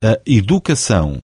A educação.